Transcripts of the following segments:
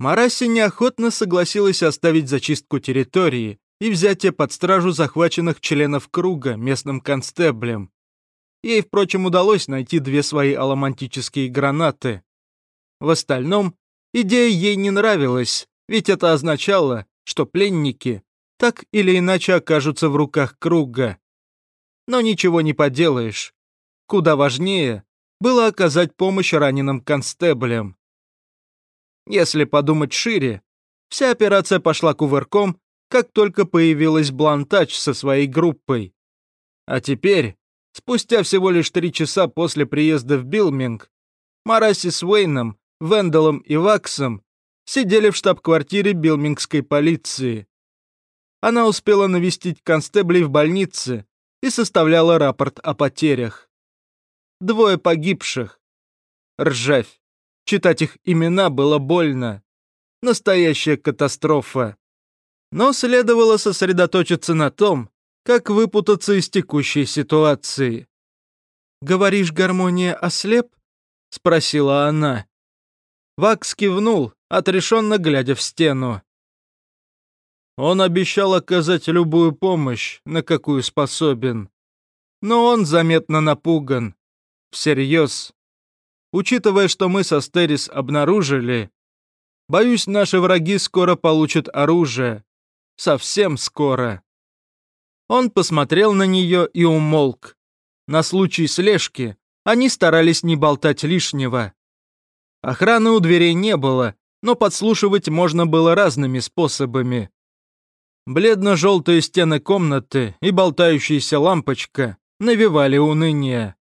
Мараси неохотно согласилась оставить зачистку территории и взятие под стражу захваченных членов круга местным констеблем. Ей, впрочем, удалось найти две свои аламантические гранаты. В остальном, идея ей не нравилась, ведь это означало, что пленники так или иначе окажутся в руках круга. Но ничего не поделаешь. Куда важнее было оказать помощь раненым констеблям. Если подумать шире, вся операция пошла кувырком, как только появилась Блантач со своей группой. А теперь, спустя всего лишь три часа после приезда в Билминг, Мараси с Уэйном, Венделом и Ваксом сидели в штаб-квартире билмингской полиции. Она успела навестить констеблей в больнице и составляла рапорт о потерях. Двое погибших. Ржавь. Читать их имена было больно. Настоящая катастрофа. Но следовало сосредоточиться на том, как выпутаться из текущей ситуации. «Говоришь, гармония ослеп?» — спросила она. Вакс кивнул, отрешенно глядя в стену. Он обещал оказать любую помощь, на какую способен. Но он заметно напуган. Всерьез. Учитывая, что мы со Стерис обнаружили, боюсь, наши враги скоро получат оружие. Совсем скоро. Он посмотрел на нее и умолк. На случай слежки они старались не болтать лишнего. Охраны у дверей не было, но подслушивать можно было разными способами. Бледно-желтые стены комнаты и болтающаяся лампочка навевали уныние.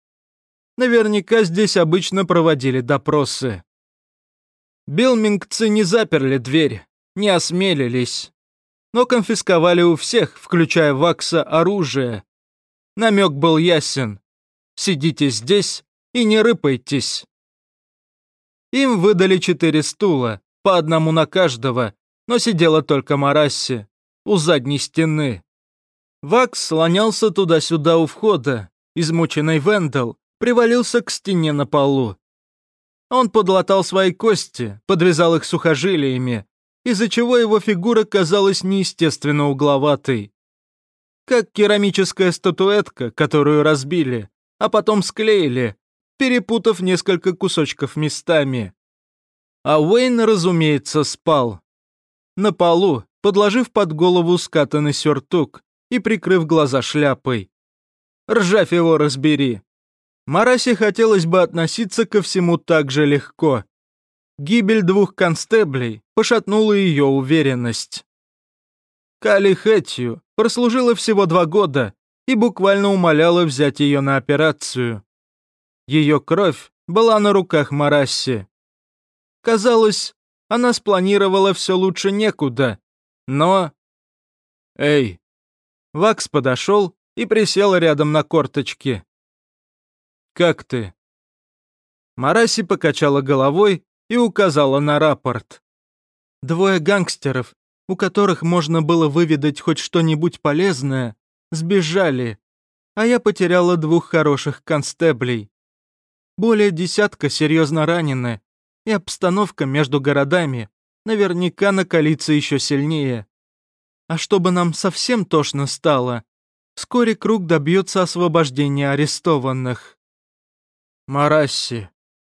Наверняка здесь обычно проводили допросы. Билмингцы не заперли дверь, не осмелились. Но конфисковали у всех, включая Вакса, оружие. Намек был ясен. Сидите здесь и не рыпайтесь. Им выдали четыре стула, по одному на каждого, но сидела только Марасси у задней стены. Вакс слонялся туда-сюда у входа. Измученный Вендел привалился к стене на полу. Он подлатал свои кости, подвязал их сухожилиями, из-за чего его фигура казалась неестественно угловатой. Как керамическая статуэтка, которую разбили, а потом склеили, перепутав несколько кусочков местами. А Уэйн, разумеется, спал. На полу, подложив под голову скатанный сюртук и прикрыв глаза шляпой. Ржавь его разбери. Марасе хотелось бы относиться ко всему так же легко. Гибель двух констеблей пошатнула ее уверенность. Кали Хэтью прослужила всего два года и буквально умоляла взять ее на операцию. Ее кровь была на руках Марасси. Казалось, она спланировала все лучше некуда, но... Эй! Вакс подошел и присел рядом на корточки. «Как ты?» Мараси покачала головой и указала на рапорт. Двое гангстеров, у которых можно было выведать хоть что-нибудь полезное, сбежали, а я потеряла двух хороших констеблей. Более десятка серьезно ранены, и обстановка между городами наверняка накалится еще сильнее. А чтобы нам совсем тошно стало, вскоре круг добьется освобождения арестованных. Марасси,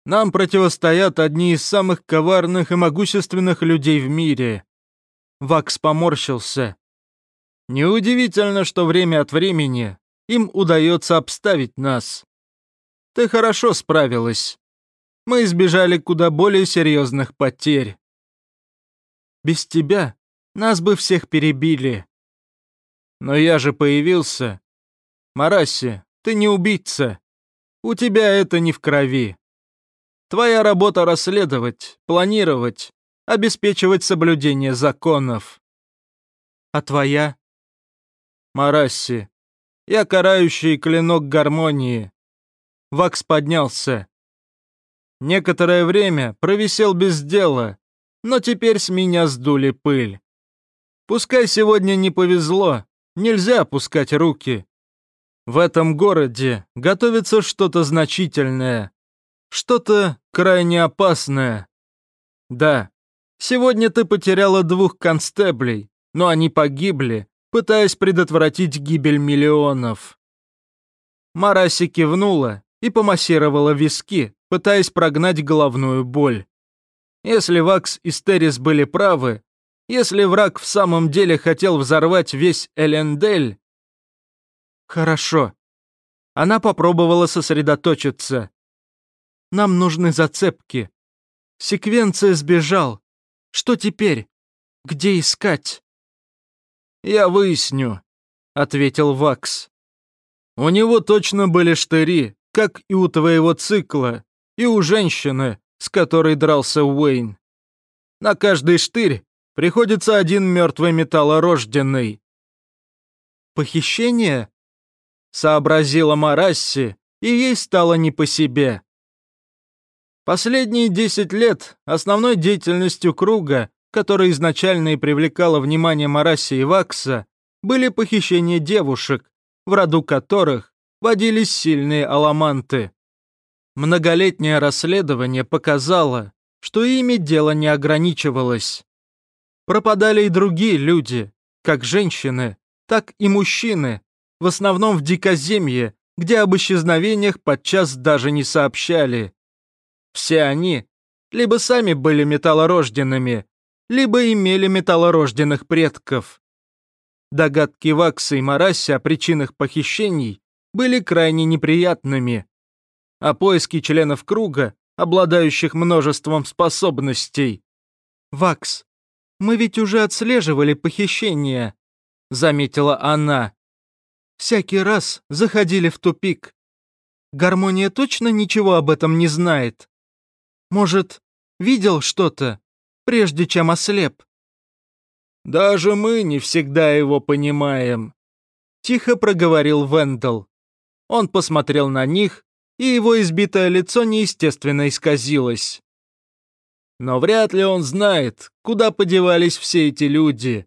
нам противостоят одни из самых коварных и могущественных людей в мире. Вакс поморщился. Неудивительно, что время от времени им удается обставить нас. Ты хорошо справилась. Мы избежали куда более серьезных потерь. Без тебя нас бы всех перебили. Но я же появился. Мараси, ты не убийца. У тебя это не в крови. Твоя работа расследовать, планировать, обеспечивать соблюдение законов. А твоя? Марасси, я карающий клинок гармонии. Вакс поднялся. Некоторое время провисел без дела, но теперь с меня сдули пыль. Пускай сегодня не повезло, нельзя опускать руки. В этом городе готовится что-то значительное, что-то крайне опасное. Да, Сегодня ты потеряла двух констеблей, но они погибли, пытаясь предотвратить гибель миллионов». Мараси кивнула и помассировала виски, пытаясь прогнать головную боль. Если Вакс и Стерис были правы, если враг в самом деле хотел взорвать весь Элендель... Хорошо. Она попробовала сосредоточиться. Нам нужны зацепки. Секвенция сбежал. Что теперь? Где искать? Я выясню, ответил Вакс. У него точно были штыри, как и у твоего цикла, и у женщины, с которой дрался Уэйн. На каждый штырь приходится один мертвый металлорожденный. «Похищение?» — сообразила Марасси, и ей стало не по себе. Последние десять лет основной деятельностью круга, которая изначально и привлекала внимание Марасси и Вакса, были похищения девушек, в роду которых водились сильные аламанты. Многолетнее расследование показало, что ими дело не ограничивалось. Пропадали и другие люди, как женщины, так и мужчины, в основном в дикоземье, где об исчезновениях подчас даже не сообщали. Все они либо сами были металлорожденными, либо имели металлорожденных предков. Догадки Вакса и Мараси о причинах похищений были крайне неприятными, а поиски членов круга, обладающих множеством способностей. «Вакс, мы ведь уже отслеживали похищение», — заметила она. «Всякий раз заходили в тупик. Гармония точно ничего об этом не знает? Может, видел что-то, прежде чем ослеп?» «Даже мы не всегда его понимаем», — тихо проговорил Вендел. Он посмотрел на них, и его избитое лицо неестественно исказилось. Но вряд ли он знает, куда подевались все эти люди.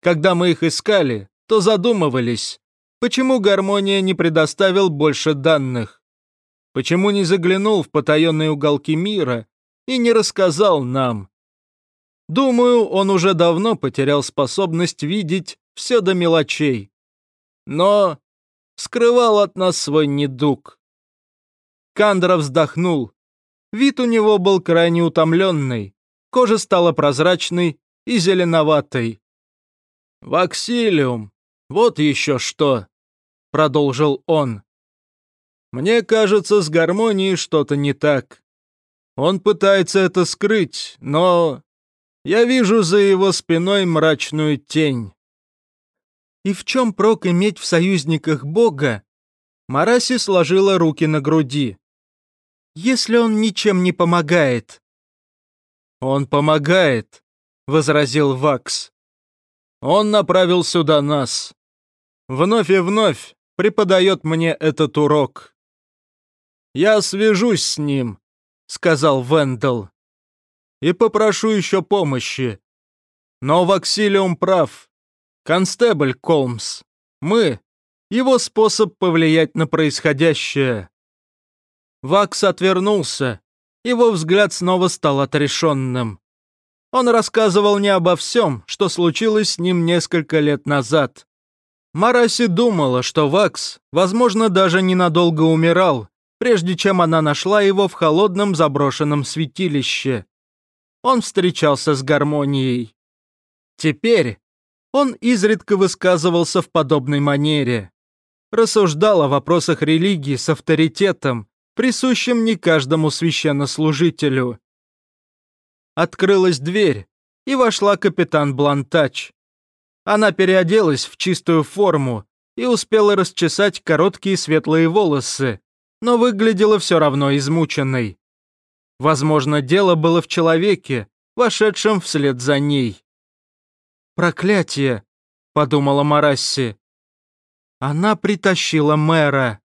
Когда мы их искали, то задумывались, почему гармония не предоставил больше данных. Почему не заглянул в потаенные уголки мира и не рассказал нам. Думаю, он уже давно потерял способность видеть все до мелочей. Но скрывал от нас свой недуг. Кандра вздохнул. Вид у него был крайне утомленный. Кожа стала прозрачной и зеленоватой. «Ваксилиум, вот еще что», — продолжил он. «Мне кажется, с гармонией что-то не так. Он пытается это скрыть, но я вижу за его спиной мрачную тень». «И в чем прок иметь в союзниках Бога?» Мараси сложила руки на груди если он ничем не помогает?» «Он помогает», — возразил Вакс. «Он направил сюда нас. Вновь и вновь преподает мне этот урок». «Я свяжусь с ним», — сказал Вендел. «И попрошу еще помощи. Но Ваксилиум прав. Констебль Колмс. Мы — его способ повлиять на происходящее». Вакс отвернулся. Его взгляд снова стал отрешенным. Он рассказывал не обо всем, что случилось с ним несколько лет назад. Мараси думала, что Вакс, возможно, даже ненадолго умирал, прежде чем она нашла его в холодном заброшенном святилище. Он встречался с гармонией. Теперь он изредка высказывался в подобной манере. Рассуждал о вопросах религии с авторитетом, присущим не каждому священнослужителю. Открылась дверь, и вошла капитан Блантач. Она переоделась в чистую форму и успела расчесать короткие светлые волосы, но выглядела все равно измученной. Возможно, дело было в человеке, вошедшем вслед за ней. «Проклятие!» — подумала Марасси. Она притащила мэра.